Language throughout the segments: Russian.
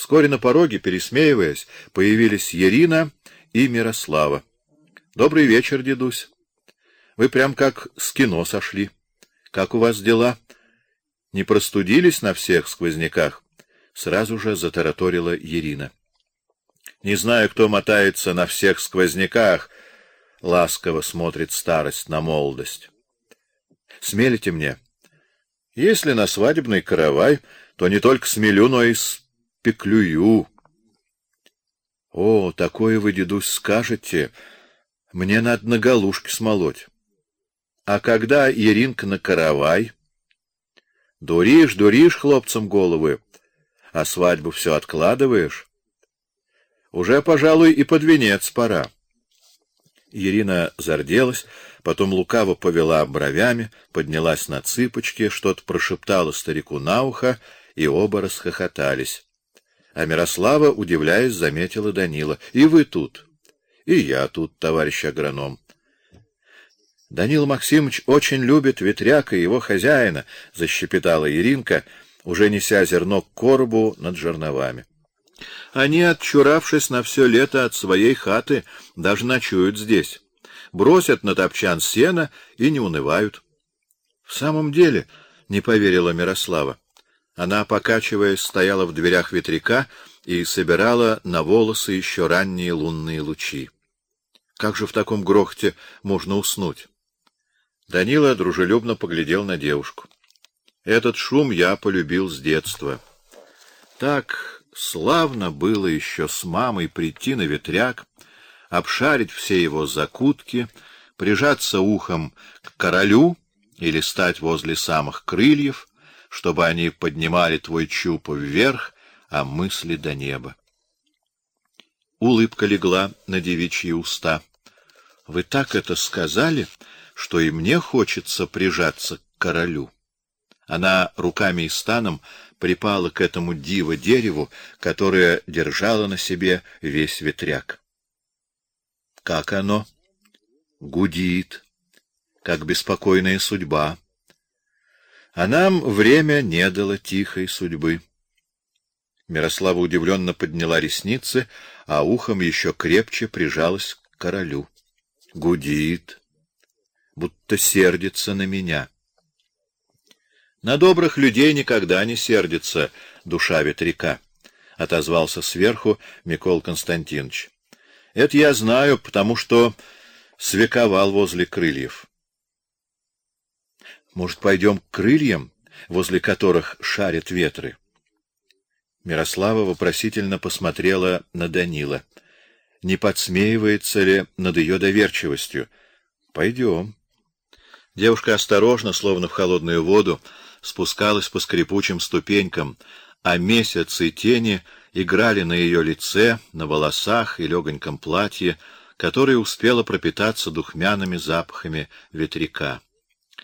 Вскоре на пороге, пересмеиваясь, появились Ирина и Мирослава. — Добрый вечер, дедусь. Вы прям как с кино сошли. Как у вас дела? Не простудились на всех сквозняках? Сразу же затараторила Ирина. Не знаю, кто мотается на всех сквозняках, ласково смотрит старость на молодость. Смелите мне. Если на свадебный каравай, то не только смелю, но и спеклюю. О, такое вы, дедусь, скажете. Мне надо на галушке смолоть. А когда Иринка на каравай? Дуришь, дуришь хлопцам головы, а свадьбу все откладываешь. Уже, пожалуй, и под венец пора. Ирина зарделась, потом лукаво повела бровями, поднялась на цыпочки, что-то прошептала старику на ухо, и оба расхохотались. А Мирослава, удивляясь, заметила Данила: "И вы тут?" "И я тут, товарищ агроном". Данил Максимович очень любит ветряка и его хозяина, защепетала Иринка, уже неся зерно к коробу над жерновами. Они, отчуравшись на все лето от своей хаты, даже ночуют здесь. Бросят на топчан сено и не унывают. В самом деле, не поверила Мирослава. Она, покачиваясь, стояла в дверях ветряка и собирала на волосы еще ранние лунные лучи. Как же в таком грохоте можно уснуть? Данила дружелюбно поглядел на девушку. Этот шум я полюбил с детства. Так Славно было еще с мамой прийти на ветряк, обшарить все его закутки, прижаться ухом к королю или стать возле самых крыльев, чтобы они поднимали твой чуб вверх, а мысли до неба. Улыбка легла на девичьи уста. Вы так это сказали, что и мне хочется прижаться к королю. Она руками и станом припала к этому диво дереву, которое держало на себе весь ветряк. Как оно гудит, как беспокойная судьба. А нам время не дало тихой судьбы. Мирослава удивленно подняла ресницы, а ухом еще крепче прижалась к королю. Гудит, будто сердится на меня. На добрых людей никогда не сердится душа ветряка, отозвался сверху Микол Константинович. Это я знаю, потому что свековал возле крыльев. Может, пойдем к крыльям, возле которых шарят ветры? Мирослава вопросительно посмотрела на Данила. Не подсмеивается ли над ее доверчивостью? Пойдем. Девушка осторожно, словно в холодную воду, спускалась по скрипучим ступенькам, а месяц и тени играли на ее лице, на волосах и легоньком платье, которое успело пропитаться духмяными запахами ветряка.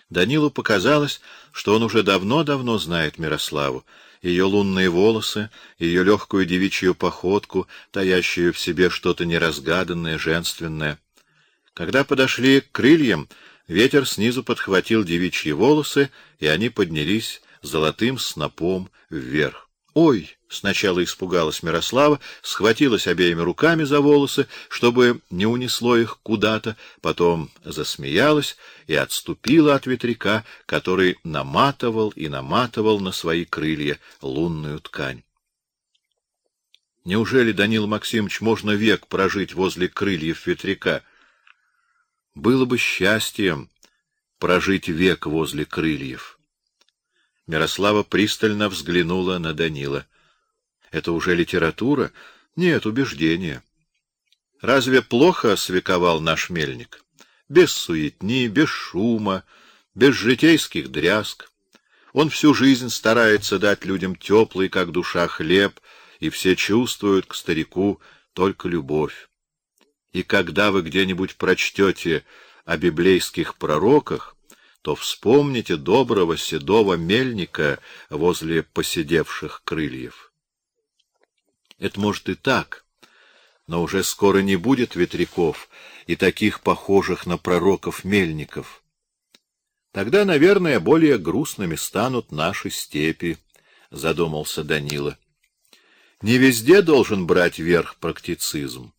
Данилу показалось, что он уже давно-давно знает Мирославу, ее лунные волосы, ее легкую девичью походку, таящую в себе что-то неразгаданное, женственное. Когда подошли к крыльям, Ветер снизу подхватил девичьи волосы, и они поднялись золотым снопом вверх. Ой, сначала испугалась Мирослава, схватилась обеими руками за волосы, чтобы не унесло их куда-то, потом засмеялась и отступила от ветряка, который наматывал и наматывал на свои крылья лунную ткань. Неужели Данил Максимович можно век прожить возле крыльев ветряка? Было бы счастьем прожить век возле крыльев. Мирослава пристально взглянула на Данила. Это уже литература? Нет, убеждение. Разве плохо свековал наш мельник? Без суетни, без шума, без житейских дрязг. Он всю жизнь старается дать людям теплый, как душа, хлеб, и все чувствуют к старику только любовь. И когда вы где-нибудь прочтете о библейских пророках, то вспомните доброго седого мельника возле поседевших крыльев. Это может и так, но уже скоро не будет ветряков и таких похожих на пророков мельников. Тогда, наверное, более грустными станут наши степи, задумался Данила. Не везде должен брать верх практицизм,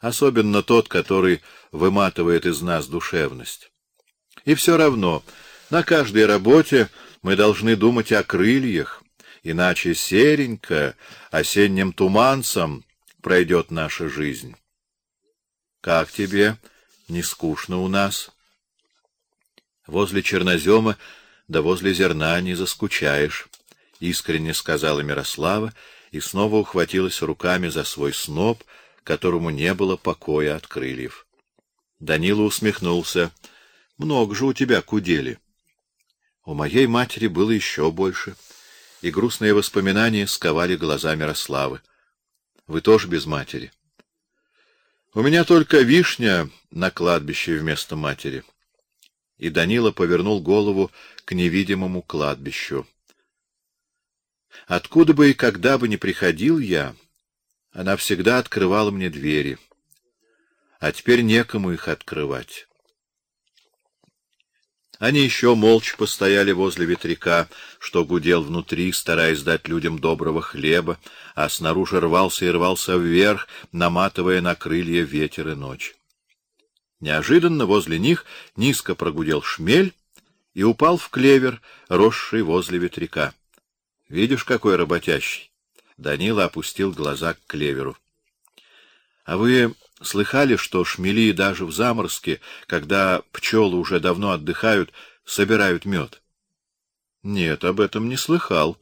особенно тот, который выматывает из нас душевность. И все равно на каждой работе мы должны думать о крыльях, иначе серенько, осенним туманцем пройдет наша жизнь. Как тебе? Не скучно у нас? Возле чернозема, да возле зерна не заскучаешь, искренне сказала Мирослава и снова ухватилась руками за свой сноп, которому не было покоя от крыльев. Данила усмехнулся. Много же у тебя кудели. У моей матери было еще больше, и грустные воспоминания сковали глаза Мирославы. Вы тоже без матери? У меня только вишня на кладбище вместо матери. И Данила повернул голову к невидимому кладбищу. Откуда бы и когда бы ни приходил я, она всегда открывала мне двери. А теперь некому их открывать. Они еще молча постояли возле ветряка, что гудел внутри, стараясь дать людям доброго хлеба, а снаружи рвался и рвался вверх, наматывая на крылья ветер и ночь. Неожиданно возле них низко прогудел шмель и упал в клевер, росший возле ветряка. Видишь, какой работящий. Данила опустил глаза к клеверу. А вы слыхали, что шмели даже в заморозке, когда пчелы уже давно отдыхают, собирают мед? Нет, об этом не слыхал.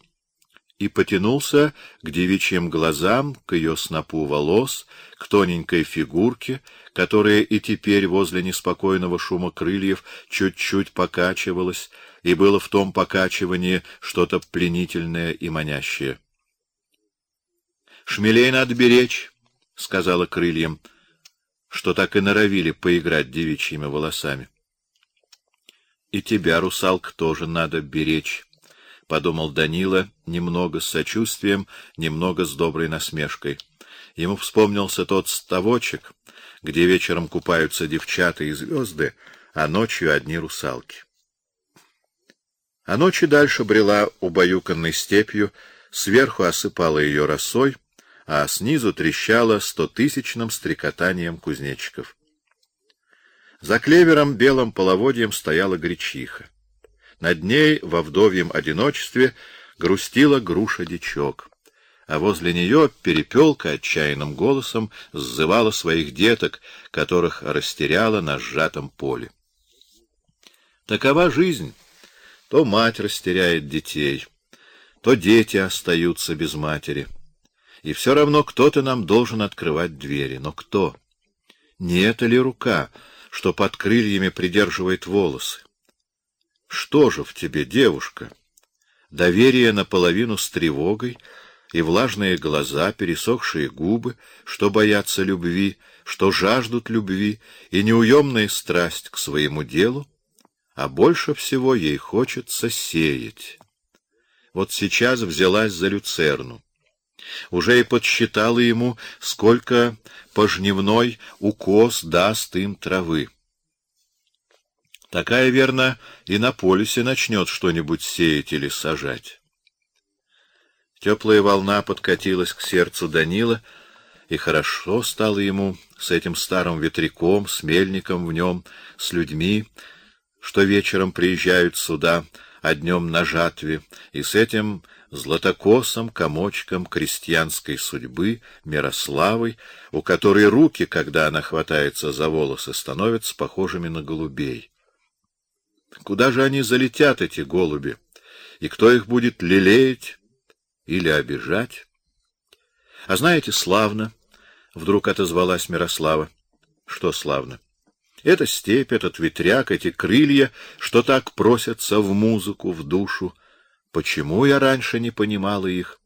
И потянулся к девичьим глазам, к ее снопу волос, к тоненькой фигурке, которая и теперь возле неспокойного шума крыльев чуть-чуть покачивалась, и было в том покачивании что-то пленительное и манящее. Шмелей надо беречь, сказала крыльям, что так и норовили поиграть девичьими волосами. И тебя, русалка, тоже надо беречь, подумал Данила, немного с сочувствием, немного с доброй насмешкой. Ему вспомнился тот ставочек, где вечером купаются девчата и звезды, а ночью одни русалки. А ночью дальше брела убаюканной степью, сверху осыпала ее росой, а снизу трещала стотысячным стрекотанием кузнечиков. За клевером белым половодьем стояла гречиха. Над ней во вдовьем одиночестве грустила груша-дичок, а возле нее перепелка отчаянным голосом сзывала своих деток, которых растеряла на сжатом поле. Такова жизнь. То мать растеряет детей, то дети остаются без матери. И все равно кто-то нам должен открывать двери. Но кто? Не это ли рука, что под крыльями придерживает волосы? Что же в тебе, девушка? Доверие наполовину с тревогой и влажные глаза, пересохшие губы, что боятся любви, что жаждут любви, и неуемная страсть к своему делу, а больше всего ей хочется сеять. Вот сейчас взялась за люцерну. Уже и подсчитала ему, сколько пожневной укос даст им травы. Такая, верно, и на полюсе начнет что-нибудь сеять или сажать. Теплая волна подкатилась к сердцу Данила, и хорошо стало ему с этим старым ветряком, с мельником в нем, с людьми, что вечером приезжают сюда, днем на жатве, и с этим златокосом комочком крестьянской судьбы Мирославой, у которой руки, когда она хватается за волосы, становятся похожими на голубей. Куда же они залетят эти голуби? И кто их будет лелеять или обижать? А знаете, славно, вдруг отозвалась Мирослава. Что славно? Эта степь, этот ветряк, эти крылья, что так просятся в музыку, в душу. Почему я раньше не понимала их?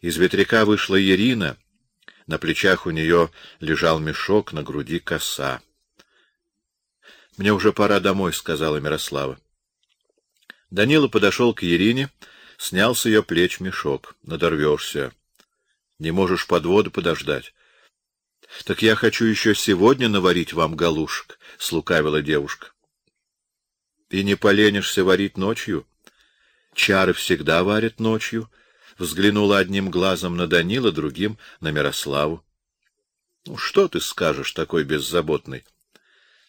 Из ветряка вышла Ирина, на плечах у нее лежал мешок, на груди коса. Мне уже пора домой, сказала Мирослава. Данила подошел к Ирине, снял с ее плеч мешок. Надорвешься. Не можешь под воду подождать. Так я хочу еще сегодня наварить вам галушек, слукавила девушка. И не поленишься варить ночью? Чары всегда варят ночью, взглянула одним глазом на Данила, другим — на Мирославу. — Ну, что ты скажешь, такой беззаботный?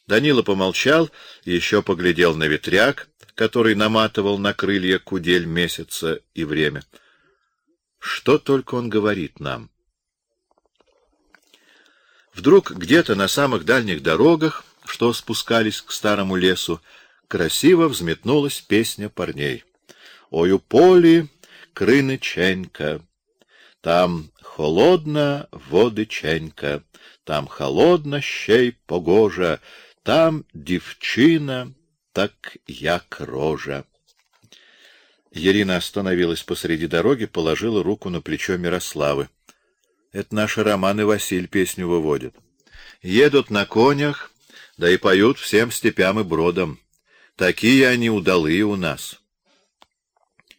Данила помолчал и еще поглядел на ветряк, который наматывал на крылья кудель месяца и время. Что только он говорит нам? Вдруг где-то на самых дальних дорогах, что спускались к старому лесу, красиво взметнулась песня парней. Ой, у полі криниченька, там холодна водиченька, там холодна ще й погожа, там дівчина так як рожа. Ирина остановилась посреди дороги, положила руку на плечо Мирославы. Это наши Роман и Василь песню выводят. Едут на конях, да и поют всем степям и бродам. Такие они удалые у нас.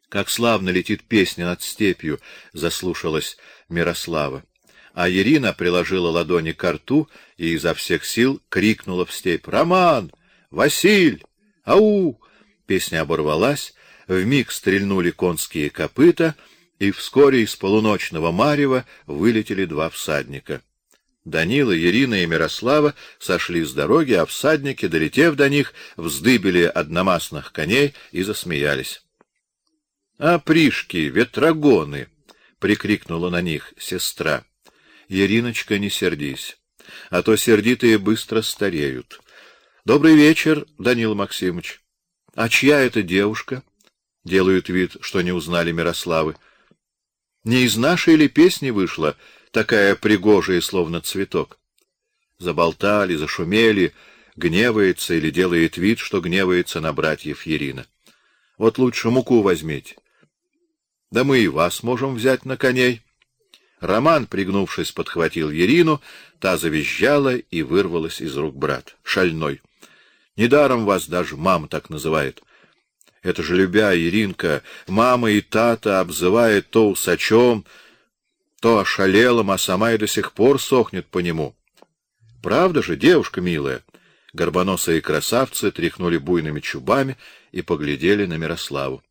Как славно летит песня над степью, заслушалась Мирослава. А Ирина приложила ладони к рту и изо всех сил крикнула в степь: "Роман! Василь! Ау!" Песня оборвалась, вмиг стрельнули конские копыта, и вскоре из полуночного марева вылетели два всадника. Данила, Ирина и Мирослава сошли с дороги, а всадники, долетев до них, вздыбили одномастных коней и засмеялись. — А пришки, ветрогоны! — прикрикнула на них сестра. — Ириночка, не сердись, а то сердитые быстро стареют. — Добрый вечер, Данил Максимович. — А чья это девушка? — делают вид, что не узнали Мирославы. — Не из нашей ли песни вышла? — такая пригожая, словно цветок. Заболтали, зашумели, гневается или делает вид, что гневается на братьев Ирина. Вот лучше муку возьмите. Да мы и вас можем взять на коней. Роман, пригнувшись, подхватил Ирину, та завизжала и вырвалась из рук брат. Шальной. Недаром вас даже мама так называет. Это же любя Иринка, мама и тата обзывает то усачом, то ошалелом, а сама и до сих пор сохнет по нему. Правда же, девушка милая? Горбоносые красавцы тряхнули буйными чубами и поглядели на Мирославу.